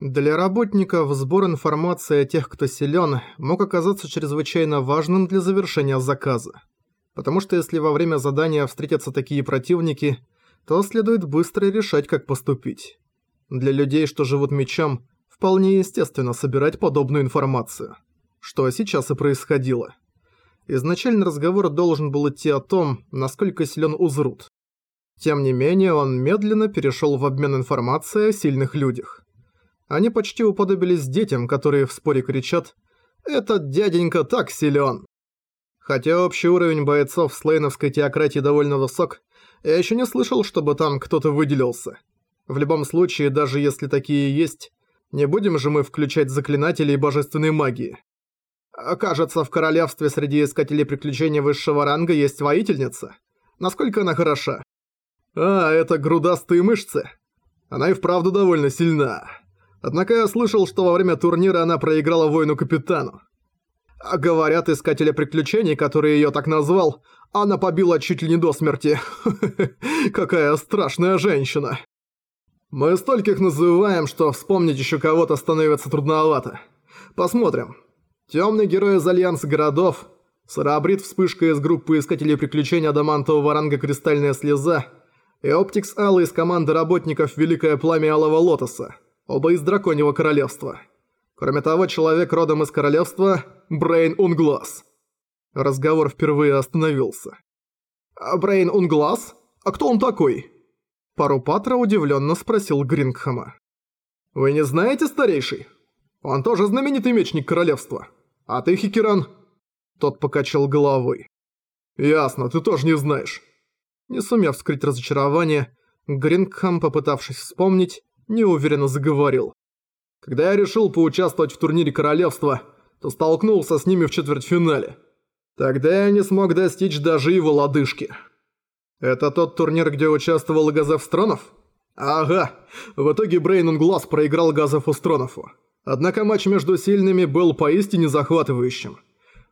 Для работников сбор информации о тех, кто силен, мог оказаться чрезвычайно важным для завершения заказа. Потому что если во время задания встретятся такие противники, то следует быстро решать, как поступить. Для людей, что живут мечом, вполне естественно собирать подобную информацию. Что сейчас и происходило. Изначально разговор должен был идти о том, насколько силен Узрут. Тем не менее, он медленно перешел в обмен информацией о сильных людях. Они почти уподобились детям, которые в споре кричат «Этот дяденька так силен!». Хотя общий уровень бойцов слейновской теократии довольно высок, я еще не слышал, чтобы там кто-то выделился. В любом случае, даже если такие есть, не будем же мы включать заклинателей божественной магии. Кажется, в королевстве среди искателей приключений высшего ранга есть воительница. Насколько она хороша? А, это грудастые мышцы. Она и вправду довольно сильна. Однако я слышал, что во время турнира она проиграла воину-капитану. А говорят, искателя приключений, который её так назвал, она побила чуть ли не до смерти. Какая страшная женщина. Мы стольких называем, что вспомнить ещё кого-то становится трудновато. Посмотрим. Тёмный герой из Альянса городов, Сарабрит вспышка из группы искателей приключений адамантового ранга «Кристальная слеза» и Оптикс Алла из команды работников «Великое пламя Алого Лотоса». Оба из Драконьего Королевства. Кроме того, человек родом из Королевства – Брейн Унглас. Разговор впервые остановился. «А Брейн Унглас? А кто он такой?» Парупатра удивленно спросил Грингхэма. «Вы не знаете, старейший? Он тоже знаменитый мечник Королевства. А ты, Хикеран?» Тот покачал головой. «Ясно, ты тоже не знаешь». Не сумев скрыть разочарование, Грингхэм, попытавшись вспомнить, неуверенно заговорил. Когда я решил поучаствовать в турнире королевства, то столкнулся с ними в четвертьфинале. Тогда я не смог достичь даже его лодыжки. Это тот турнир, где участвовал Газеф Стронов? Ага, в итоге Брейн Глаз проиграл Газефу Стронову. Однако матч между сильными был поистине захватывающим.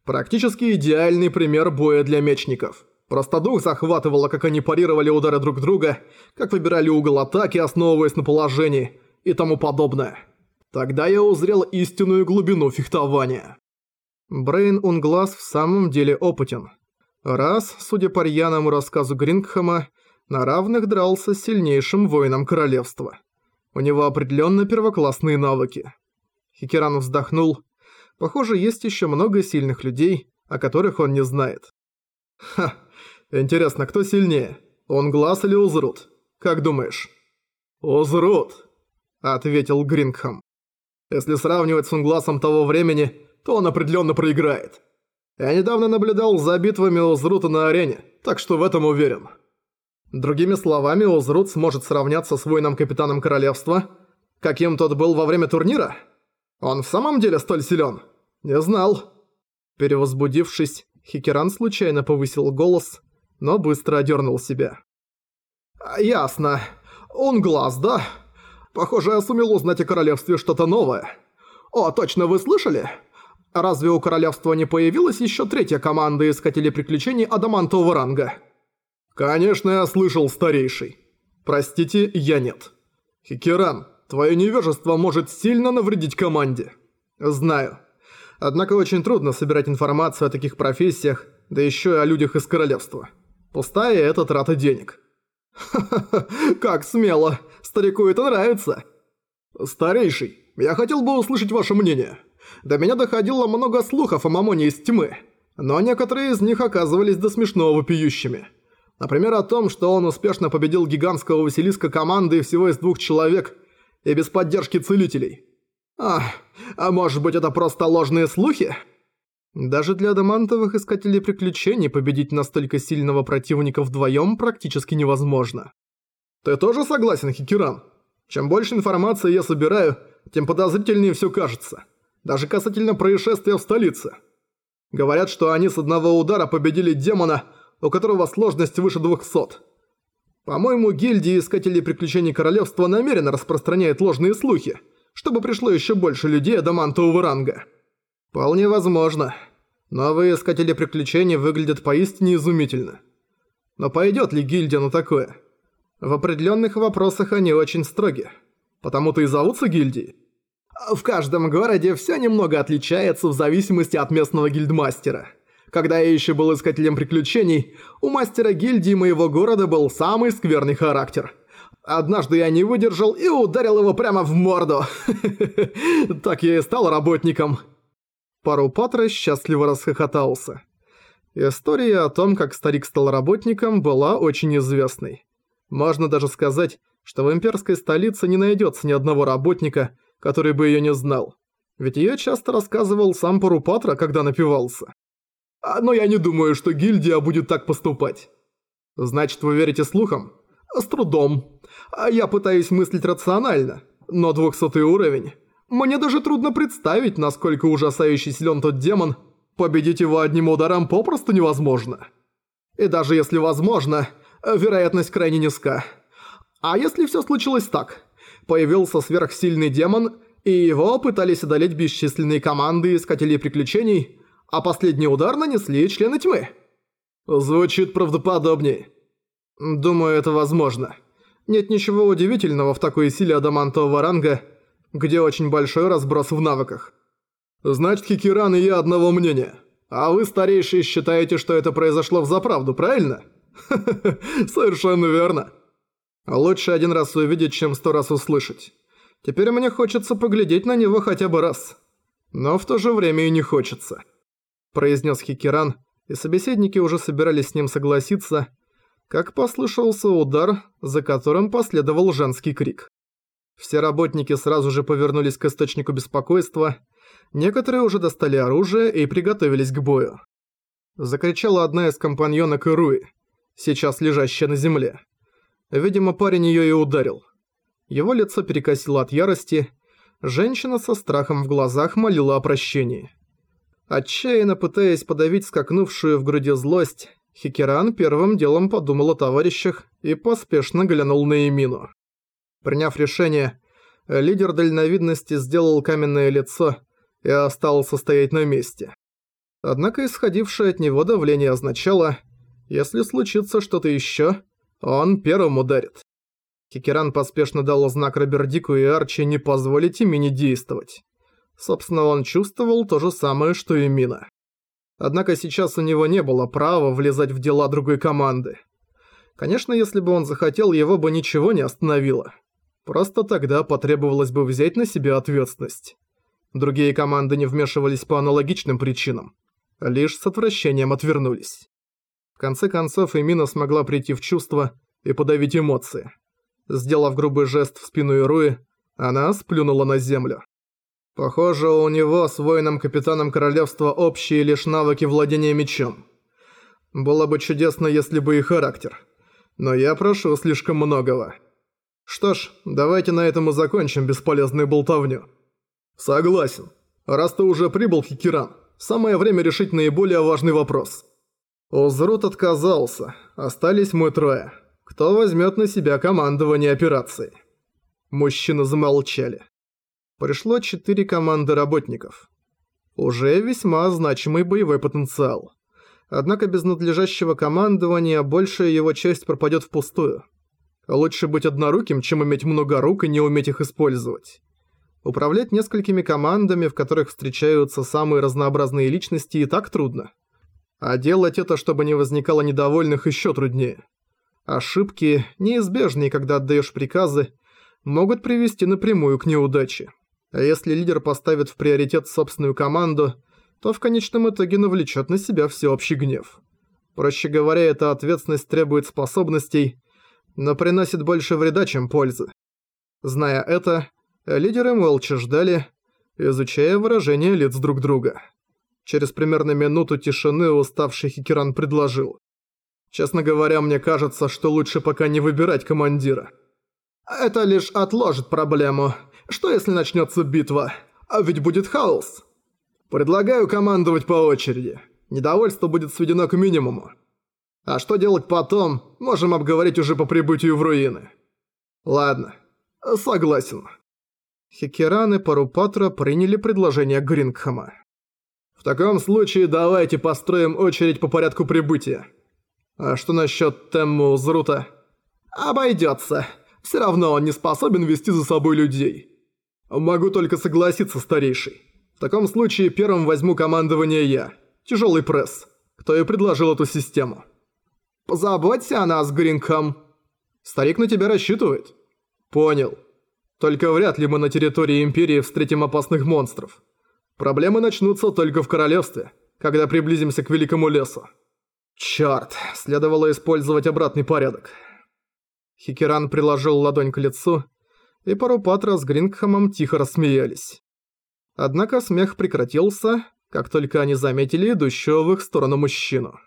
Практически идеальный пример боя для мечников. Просто дух захватывало, как они парировали удары друг друга, как выбирали угол атаки, основываясь на положении и тому подобное. Тогда я узрел истинную глубину фехтования. Брейн Унглас в самом деле опытен. Раз, судя по рьяному рассказу Грингхэма, на равных дрался с сильнейшим воином королевства. У него определенно первоклассные навыки. Хикеран вздохнул. Похоже, есть еще много сильных людей, о которых он не знает. Ха, Интересно, кто сильнее? Он глаз или Узрут? Как думаешь? Узрут, ответил Грингхэм. Если сравнивать с Унгласом того времени, то он определенно проиграет. Я недавно наблюдал за битвами Узрута на арене, так что в этом уверен. Другими словами, Узрут сможет сравняться с воином-капитаном королевства, каким тот был во время турнира? Он в самом деле столь силен? Не знал. Перевозбудившись, Хикеран случайно повысил голос, но быстро одернул себя. «Ясно. Он глаз, да? Похоже, я сумел узнать о королевстве что-то новое. О, точно, вы слышали? Разве у королевства не появилась еще третья команда искателей приключений адамантового ранга?» «Конечно, я слышал, старейший. Простите, я нет. Хикеран, твое невежество может сильно навредить команде». «Знаю. Однако очень трудно собирать информацию о таких профессиях, да еще и о людях из королевства». Пустая это трата денег. Ха-ха-ха, как смело. Старику это нравится. Старейший, я хотел бы услышать ваше мнение. До меня доходило много слухов о Мамоне из тьмы, но некоторые из них оказывались до смешного вопиющими. Например, о том, что он успешно победил гигантского Василиска команды всего из двух человек и без поддержки целителей. А, а может быть это просто ложные слухи? Даже для адамантовых искателей приключений победить настолько сильного противника вдвоем практически невозможно. Ты тоже согласен, Хикиран? Чем больше информации я собираю, тем подозрительнее все кажется. Даже касательно происшествия в столице. Говорят, что они с одного удара победили демона, у которого сложность выше 200. По-моему, гильдия Искателей Приключений Королевства намеренно распространяет ложные слухи, чтобы пришло еще больше людей адамантового ранга. Вполне возможно. Новые искатели приключений выглядят поистине изумительно. Но пойдет ли гильдия на такое? В определенных вопросах они очень строги. Потому-то и зовутся гильдией. В каждом городе все немного отличается в зависимости от местного гильдмастера. Когда я еще был искателем приключений, у мастера гильдии моего города был самый скверный характер. Однажды я не выдержал и ударил его прямо в морду. Так я и стал работником. Пару Патра счастливо расхохотался. История о том, как старик стал работником, была очень известной. Можно даже сказать, что в имперской столице не найдется ни одного работника, который бы ее не знал. Ведь ее часто рассказывал сам Парупатра, когда напивался. А, но я не думаю, что гильдия будет так поступать. Значит, вы верите слухам? С трудом. А я пытаюсь мыслить рационально. Но 200 уровень. Мне даже трудно представить, насколько ужасающий силен тот демон. Победить его одним ударом попросту невозможно. И даже если возможно, вероятность крайне низка. А если все случилось так? Появился сверхсильный демон, и его пытались одолеть бесчисленные команды искателей приключений, а последний удар нанесли члены тьмы. Звучит правдоподобнее. Думаю, это возможно. Нет ничего удивительного в такой силе адамантового ранга, где очень большой разброс в навыках. Значит, Хикиран и я одного мнения. А вы, старейшие, считаете, что это произошло в заправду, правильно? Совершенно верно. Лучше один раз увидеть, чем сто раз услышать. Теперь мне хочется поглядеть на него хотя бы раз. Но в то же время и не хочется произнес Хикеран, и собеседники уже собирались с ним согласиться, как послышался удар, за которым последовал женский крик. Все работники сразу же повернулись к источнику беспокойства, некоторые уже достали оружие и приготовились к бою. Закричала одна из компаньонок Ируи, сейчас лежащая на земле. Видимо, парень её и ударил. Его лицо перекосило от ярости, женщина со страхом в глазах молила о прощении. Отчаянно пытаясь подавить скакнувшую в груди злость, Хикеран первым делом подумал о товарищах и поспешно глянул на Эмину. Приняв решение, лидер дальновидности сделал каменное лицо и остался стоять на месте. Однако исходившее от него давление означало, если случится что-то еще, он первым ударит. Хикеран поспешно дал знак Робердику и Арчи не позволить Эмине действовать. Собственно, он чувствовал то же самое, что и Мина. Однако сейчас у него не было права влезать в дела другой команды. Конечно, если бы он захотел, его бы ничего не остановило. Просто тогда потребовалось бы взять на себя ответственность. Другие команды не вмешивались по аналогичным причинам. Лишь с отвращением отвернулись. В конце концов, Эмина смогла прийти в чувство и подавить эмоции. Сделав грубый жест в спину Ируи, она сплюнула на землю. Похоже, у него с воином-капитаном королевства общие лишь навыки владения мечом. Было бы чудесно, если бы и характер. Но я прошу слишком многого. Что ж, давайте на этом и закончим бесполезную болтовню. Согласен. Раз ты уже прибыл, Хикиран, самое время решить наиболее важный вопрос. Узрут отказался. Остались мы трое. Кто возьмет на себя командование операцией? Мужчины замолчали пришло четыре команды работников. Уже весьма значимый боевой потенциал. Однако без надлежащего командования большая его часть пропадет впустую. Лучше быть одноруким, чем иметь много рук и не уметь их использовать. Управлять несколькими командами, в которых встречаются самые разнообразные личности, и так трудно. А делать это, чтобы не возникало недовольных, еще труднее. Ошибки, неизбежные, когда отдаешь приказы, могут привести напрямую к неудаче. А если лидер поставит в приоритет собственную команду, то в конечном итоге навлечет на себя всеобщий гнев. Проще говоря, эта ответственность требует способностей, но приносит больше вреда, чем пользы. Зная это, лидеры молча ждали, изучая выражения лиц друг друга. Через примерно минуту тишины уставший Хикеран предложил. «Честно говоря, мне кажется, что лучше пока не выбирать командира. Это лишь отложит проблему», что если начнется битва? А ведь будет хаос. Предлагаю командовать по очереди. Недовольство будет сведено к минимуму. А что делать потом, можем обговорить уже по прибытию в руины. Ладно, согласен. Хекеран и Парупатра приняли предложение Грингхэма. В таком случае давайте построим очередь по порядку прибытия. А что насчет Темму Зрута? Обойдется. Все равно он не способен вести за собой людей. «Могу только согласиться, старейший. В таком случае первым возьму командование я. Тяжелый пресс. Кто и предложил эту систему?» «Позаботься о нас, Гринкам». «Старик на тебя рассчитывает». «Понял. Только вряд ли мы на территории Империи встретим опасных монстров. Проблемы начнутся только в Королевстве, когда приблизимся к Великому Лесу». «Чёрт, следовало использовать обратный порядок». Хикеран приложил ладонь к лицу, и Парупатра с Грингхамом тихо рассмеялись. Однако смех прекратился, как только они заметили идущего в их сторону мужчину.